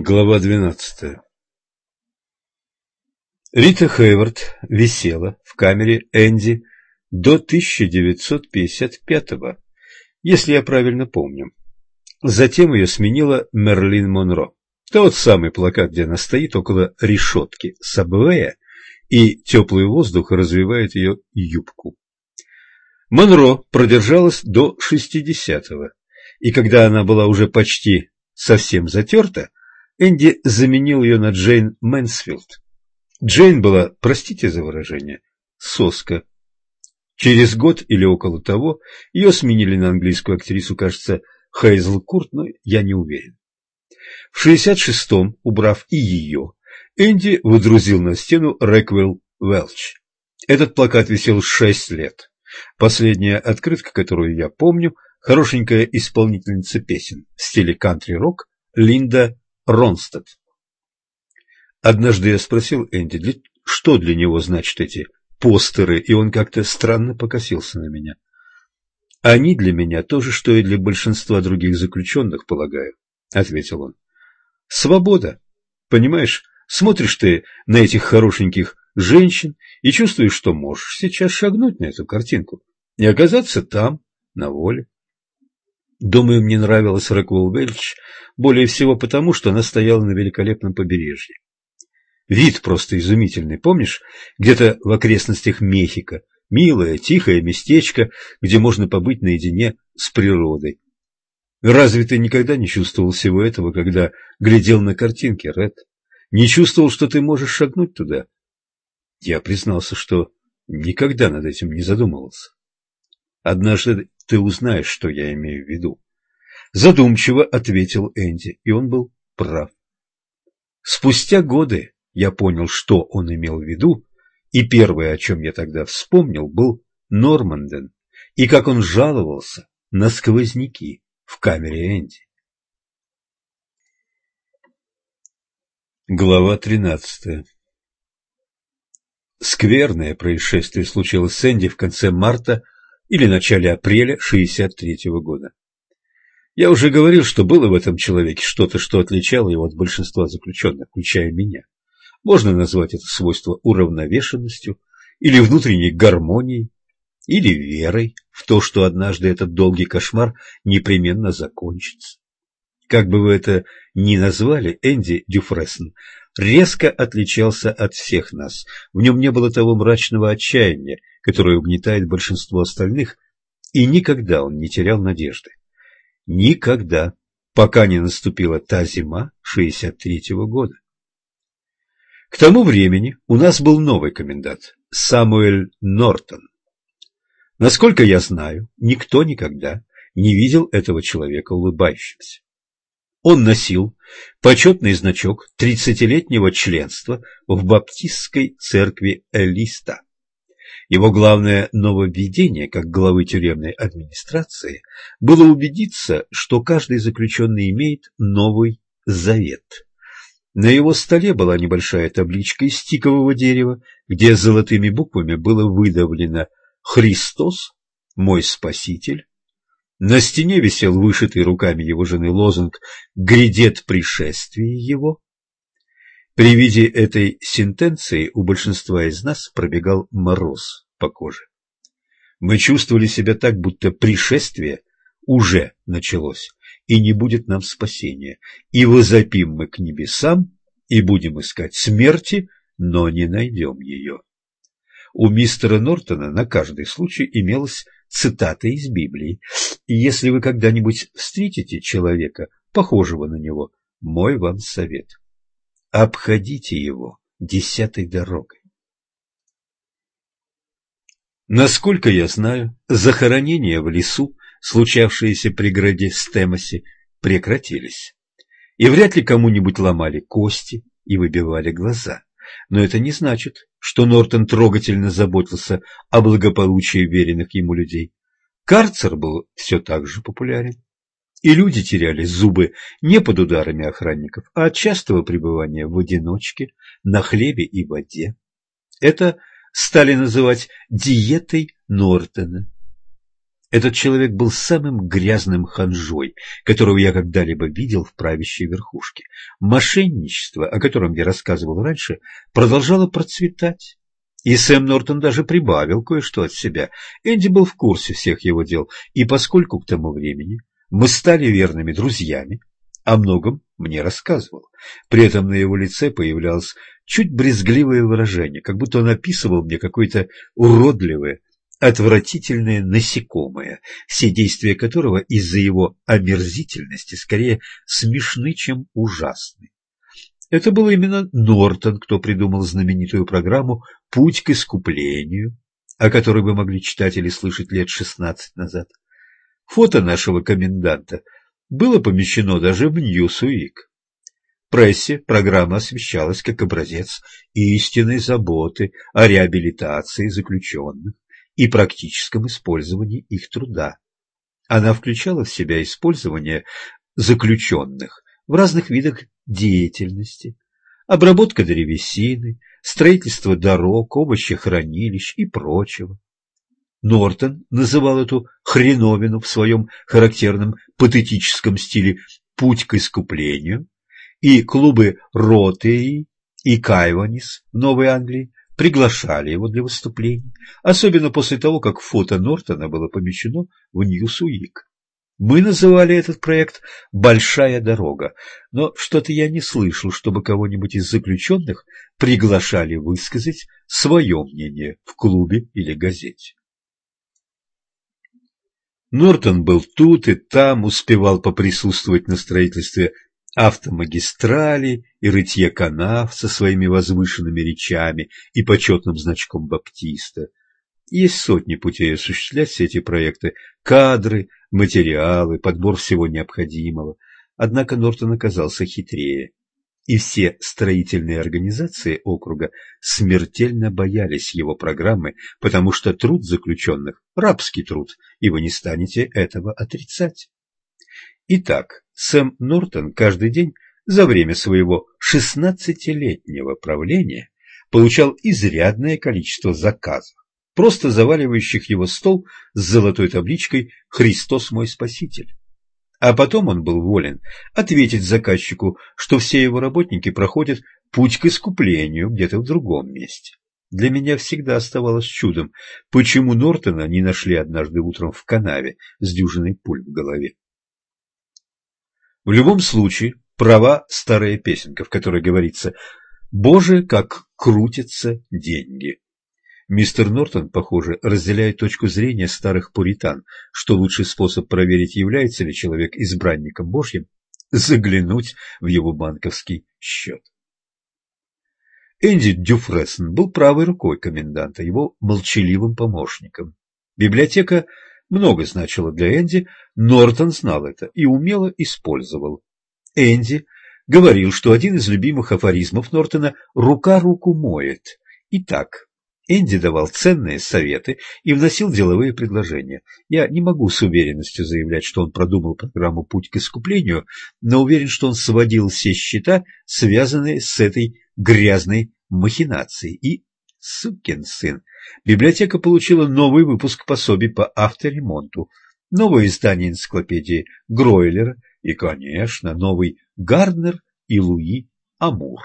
Глава двенадцатая Рита Хейвард висела в камере Энди до 1955-го, если я правильно помню. Затем ее сменила Мерлин Монро. Тот самый плакат, где она стоит около решетки Сабвея, и теплый воздух развивает ее юбку. Монро продержалась до 60-го, и когда она была уже почти совсем затерта, Энди заменил ее на Джейн Мэнсфилд. Джейн была, простите за выражение, соска. Через год или около того ее сменили на английскую актрису, кажется, Хейзл Корт, но я не уверен. В 66-м, убрав и ее, Энди водрузил на стену Рэквелл Велч. Этот плакат висел шесть лет. Последняя открытка, которую я помню, хорошенькая исполнительница песен в стиле кантри-рок Линда Ронстад. Однажды я спросил Энди, что для него значат эти постеры, и он как-то странно покосился на меня. «Они для меня то же, что и для большинства других заключенных, полагаю», — ответил он. «Свобода. Понимаешь, смотришь ты на этих хорошеньких женщин и чувствуешь, что можешь сейчас шагнуть на эту картинку и оказаться там, на воле. Думаю, мне нравилась Рэквелл Вельч более всего потому, что она стояла на великолепном побережье. Вид просто изумительный, помнишь? Где-то в окрестностях Мехико. Милое, тихое местечко, где можно побыть наедине с природой. Разве ты никогда не чувствовал всего этого, когда глядел на картинки, Ред? Не чувствовал, что ты можешь шагнуть туда? Я признался, что никогда над этим не задумывался. Однажды ты узнаешь, что я имею в виду. Задумчиво ответил Энди, и он был прав. Спустя годы я понял, что он имел в виду, и первое, о чем я тогда вспомнил, был Норманден, и как он жаловался на сквозняки в камере Энди. Глава тринадцатая Скверное происшествие случилось с Энди в конце марта или начале апреля 63-го года. Я уже говорил, что было в этом человеке что-то, что отличало его от большинства заключенных, включая меня. Можно назвать это свойство уравновешенностью или внутренней гармонией, или верой в то, что однажды этот долгий кошмар непременно закончится. Как бы вы это ни назвали, Энди Дюфрессен резко отличался от всех нас. В нем не было того мрачного отчаяния, которое угнетает большинство остальных, и никогда он не терял надежды. Никогда, пока не наступила та зима 63-го года. К тому времени у нас был новый комендант, Самуэль Нортон. Насколько я знаю, никто никогда не видел этого человека улыбающимся. Он носил почетный значок тридцатилетнего членства в баптистской церкви Элиста. Его главное нововведение, как главы тюремной администрации, было убедиться, что каждый заключенный имеет новый завет. На его столе была небольшая табличка из тикового дерева, где золотыми буквами было выдавлено «Христос, мой Спаситель, на стене висел вышитый руками его жены лозунг «Грядет пришествие его». При виде этой сентенции у большинства из нас пробегал мороз по коже. Мы чувствовали себя так, будто пришествие уже началось, и не будет нам спасения, и возопим мы к небесам, и будем искать смерти, но не найдем ее. У мистера Нортона на каждый случай имелась цитата из Библии. И если вы когда-нибудь встретите человека, похожего на него, мой вам совет. Обходите его десятой дорогой. Насколько я знаю, захоронения в лесу, случавшиеся при городе Стемосе, прекратились. И вряд ли кому-нибудь ломали кости и выбивали глаза. Но это не значит, что Нортон трогательно заботился о благополучии веренных ему людей. Карцер был все так же популярен. И люди теряли зубы не под ударами охранников, а от частого пребывания в одиночке, на хлебе и воде. Это стали называть диетой Нортона. Этот человек был самым грязным ханжой, которого я когда-либо видел в правящей верхушке. Мошенничество, о котором я рассказывал раньше, продолжало процветать. И Сэм Нортон даже прибавил кое-что от себя. Энди был в курсе всех его дел, и поскольку к тому времени мы стали верными друзьями, о многом мне рассказывал. При этом на его лице появлялось чуть брезгливое выражение, как будто он описывал мне какое-то уродливое, отвратительное насекомое, все действия которого из-за его омерзительности скорее смешны, чем ужасны. Это был именно Нортон, кто придумал знаменитую программу «Путь к искуплению», о которой вы могли читать или слышать лет шестнадцать назад. Фото нашего коменданта было помещено даже в Ньюсуик. В прессе программа освещалась как образец истинной заботы о реабилитации заключенных и практическом использовании их труда. Она включала в себя использование заключенных в разных видах деятельности, обработка древесины, строительство дорог, овощехранилищ и прочего. Нортон называл эту хреновину в своем характерном патетическом стиле «путь к искуплению», и клубы Ротеи и Кайванис в Новой Англии приглашали его для выступлений, особенно после того, как фото Нортона было помещено в Ньюсуик. Мы называли этот проект «Большая дорога», но что-то я не слышал, чтобы кого-нибудь из заключенных приглашали высказать свое мнение в клубе или газете. Нортон был тут и там, успевал поприсутствовать на строительстве автомагистрали и рытье канав со своими возвышенными речами и почетным значком баптиста. Есть сотни путей осуществлять все эти проекты, кадры, материалы, подбор всего необходимого. Однако Нортон оказался хитрее, и все строительные организации округа смертельно боялись его программы, потому что труд заключенных – рабский труд, и вы не станете этого отрицать. Итак, Сэм Нортон каждый день за время своего шестнадцатилетнего правления получал изрядное количество заказов, просто заваливающих его стол с золотой табличкой «Христос мой Спаситель». А потом он был волен ответить заказчику, что все его работники проходят путь к искуплению где-то в другом месте. Для меня всегда оставалось чудом, почему Нортона не нашли однажды утром в канаве с дюжиной пуль в голове. В любом случае, права старая песенка, в которой говорится «Боже, как крутятся деньги». Мистер Нортон, похоже, разделяет точку зрения старых пуритан, что лучший способ проверить, является ли человек избранником Божьим, заглянуть в его банковский счет. Энди Дюфрессен был правой рукой коменданта, его молчаливым помощником. Библиотека много значило для Энди, Нортон знал это и умело использовал. Энди говорил, что один из любимых афоризмов Нортона «рука руку моет». Итак, Энди давал ценные советы и вносил деловые предложения. Я не могу с уверенностью заявлять, что он продумал программу «Путь к искуплению», но уверен, что он сводил все счета, связанные с этой грязной махинацией, и Сукин сын. Библиотека получила новый выпуск пособий по авторемонту, новое издание энциклопедии Гройлера и, конечно, новый Гарднер и Луи Амур.